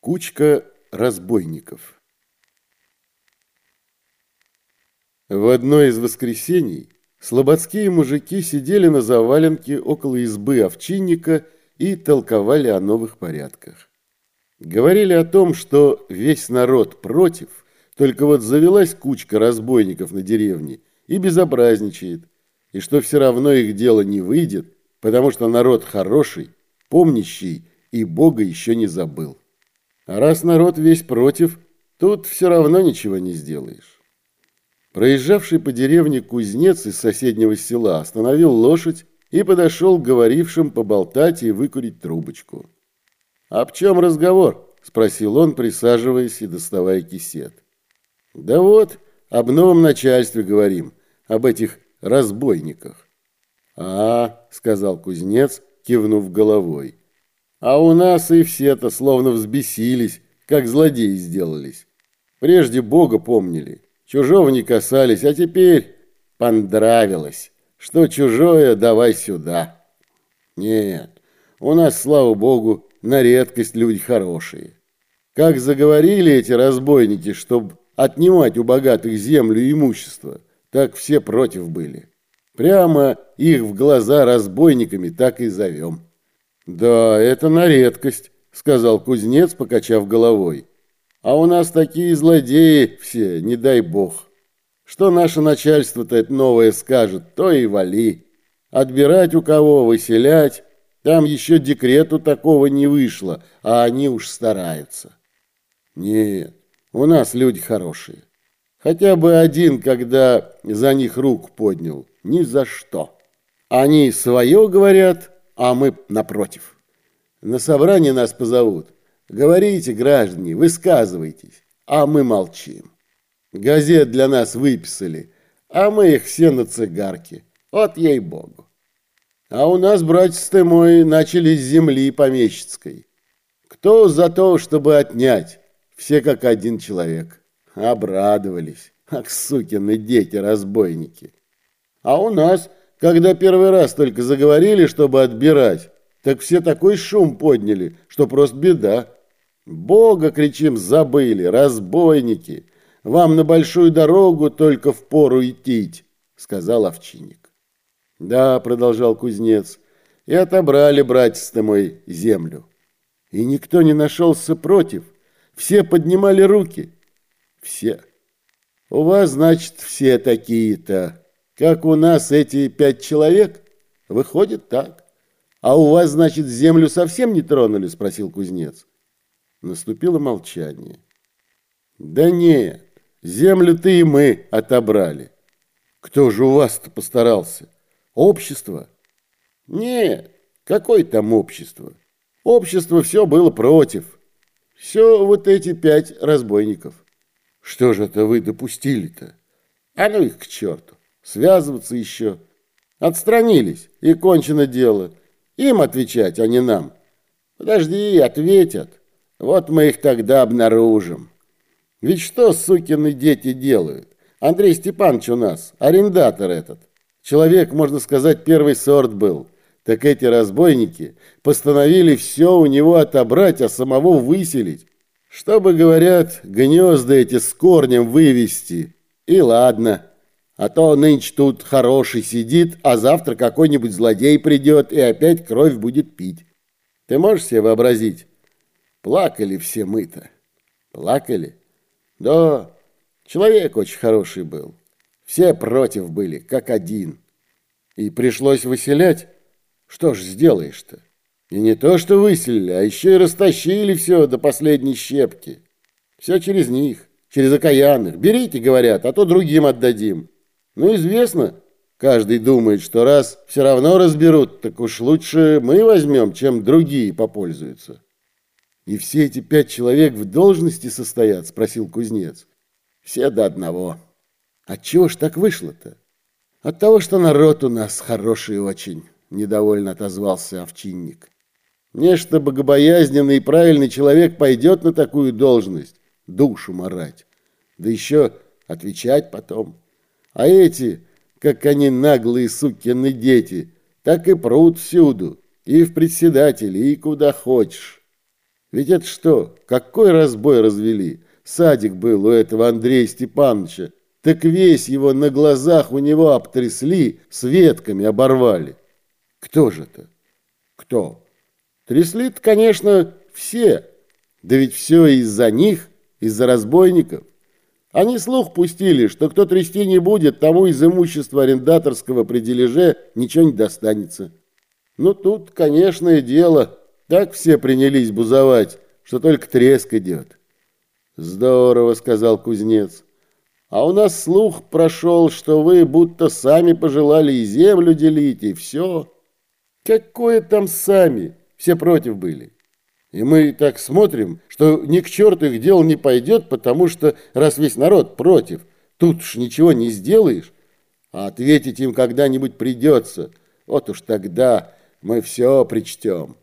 Кучка разбойников. В одно из воскресений слободские мужики сидели на заваленке около избы овчинника и толковали о новых порядках. Говорили о том, что весь народ против, только вот завелась кучка разбойников на деревне и безобразничает, и что все равно их дело не выйдет, потому что народ хороший, помнящий и Бога еще не забыл. А раз народ весь против, тут все равно ничего не сделаешь. Проезжавший по деревне кузнец из соседнего села остановил лошадь и подошел к говорившим поболтать и выкурить трубочку. «Об чем разговор?» – спросил он, присаживаясь и доставая кисет. «Да вот, об новом начальстве говорим, об этих разбойниках». «А, — сказал кузнец, кивнув головой, — а у нас и все-то словно взбесились, как злодеи сделались. Прежде Бога помнили, чужого не касались, а теперь понравилось, что чужое давай сюда. Нет, у нас, слава Богу, на редкость люди хорошие. Как заговорили эти разбойники, чтобы отнимать у богатых землю и имущество, так все против были. Прямо их в глаза разбойниками так и зовем. «Да, это на редкость», — сказал кузнец, покачав головой. «А у нас такие злодеи все, не дай бог. Что наше начальство-то это новое скажет, то и вали. Отбирать у кого, выселять. Там еще декрету такого не вышло, а они уж стараются». «Нет, у нас люди хорошие. Хотя бы один, когда за них руку поднял, ни за что. Они свое говорят, а мы напротив. На собрание нас позовут. Говорите, граждане, высказывайтесь, а мы молчим. Газет для нас выписали, а мы их все на цигарке. Вот ей-богу. А у нас, братец ты мой, начали с земли помещицкой. Кто за то, чтобы отнять? Все как один человек. Обрадовались. Ах, сукины дети-разбойники. А у нас когда первый раз только заговорили, чтобы отбирать, так все такой шум подняли, что просто беда. Бога, кричим, забыли, разбойники. Вам на большую дорогу только в пору идти, сказал овчинник. Да, продолжал кузнец, и отобрали, братец ты мой, землю. И никто не нашелся против. Все поднимали руки. Все. У вас, значит, все такие-то. Как у нас эти пять человек? Выходит так. А у вас, значит, землю совсем не тронули? Спросил кузнец. Наступило молчание. Да нет, землю ты и мы отобрали. Кто же у вас-то постарался? Общество? Нет, какое там общество? Общество все было против. Все вот эти пять разбойников. Что же это вы допустили-то? А ну их к черту связываться еще. Отстранились, и кончено дело. Им отвечать, а не нам. Подожди, ответят. Вот мы их тогда обнаружим. Ведь что сукины дети делают? Андрей Степанович у нас, арендатор этот. Человек, можно сказать, первый сорт был. Так эти разбойники постановили все у него отобрать, а самого выселить. Чтобы, говорят, гнезда эти с корнем вывести. И ладно. А то нынче тут хороший сидит, а завтра какой-нибудь злодей придет и опять кровь будет пить. Ты можешь себе вообразить? Плакали все мы-то. Плакали? Да, человек очень хороший был. Все против были, как один. И пришлось выселять. Что ж сделаешь-то? И не то, что выселили, а еще и растащили все до последней щепки. Все через них, через окаянных. Берите, говорят, а то другим отдадим. Ну, известно, каждый думает, что раз все равно разберут, так уж лучше мы возьмем, чем другие попользуются. И все эти пять человек в должности состоят, спросил кузнец. Все до одного. А чего ж так вышло-то? От того, что народ у нас хороший очень, недовольно отозвался овчинник. Нечто богобоязненный и правильный человек пойдет на такую должность, душу марать. Да еще отвечать потом. А эти, как они наглые сукины дети, так и прут всюду, и в председатели, и куда хочешь. Ведь это что, какой разбой развели? Садик был у этого Андрея Степановича, так весь его на глазах у него обтрясли, с ветками оборвали. Кто же это? Кто? Трясли-то, конечно, все. Да ведь все из-за них, из-за разбойников. Они слух пустили, что кто трясти не будет, тому из имущества арендаторского при дележе ничего не достанется. Ну, тут, конечное дело, так все принялись бузовать, что только треск идет. Здорово, сказал кузнец. А у нас слух прошел, что вы будто сами пожелали и землю делить, и все. Какое там сами? Все против были. И мы так смотрим, что ни к черту их дел не пойдет, потому что раз весь народ против, тут уж ничего не сделаешь, а ответить им когда-нибудь придется. Вот уж тогда мы все причтем.